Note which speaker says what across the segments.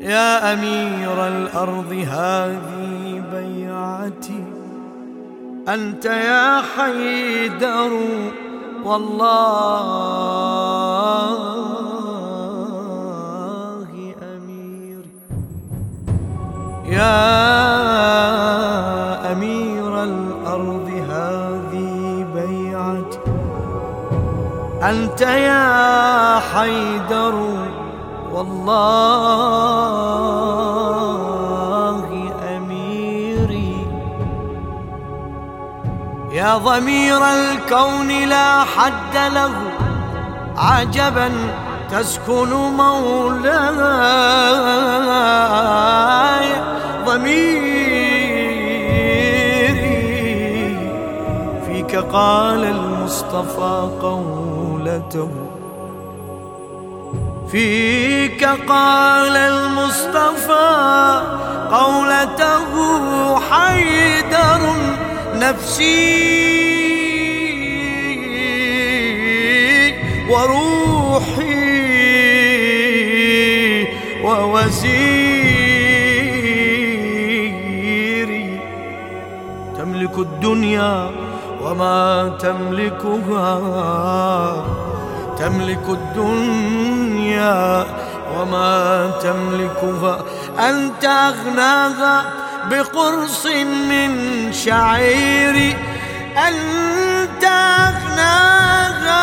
Speaker 1: يا أمير الأرض هذه بيعتي. أنت يا حيدر والله أمير. يا أمير الأرض هذه بيعتي. أنت يا حيدر والله أميري. يا ضمير الكون لا حد له عجبا تسكن مولاي ضميري. فيك قال المصطفى قولته فيك قال المصطفى قولته حيدر نفسي وروحي ووزيري. تملك الدنيا وما تملكها. تملك الدنيا وما تملكها أنت أغناها بقرص من شعير. أنت أغناها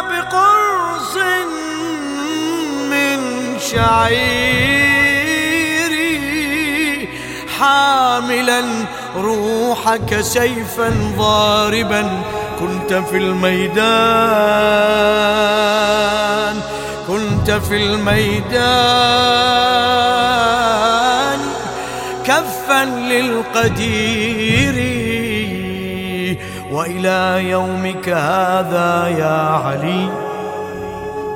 Speaker 1: بقرص من شعير. حاملا روحك سيفا ضاربا كنت في الميدان كنت في الميدان. كفا للقدير وإلى يومك هذا يا علي.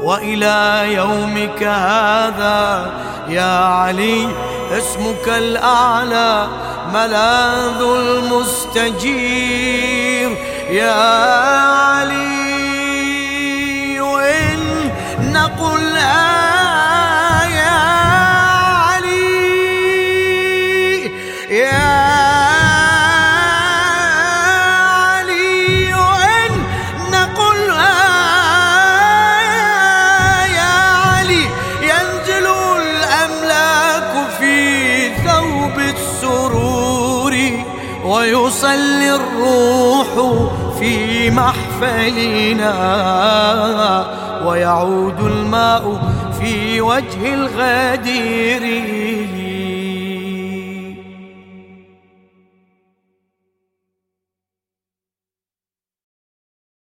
Speaker 1: وإلى يومك هذا يا علي اسمك الأعلى ملاذ المستجير. يا علي وإن نقل يا علي. يا علي وإن نقل يا علي. ينزل الأملاك في ثوب السرور ويصلي الروح في محفلنا ويعود الماء في وجه الغدير.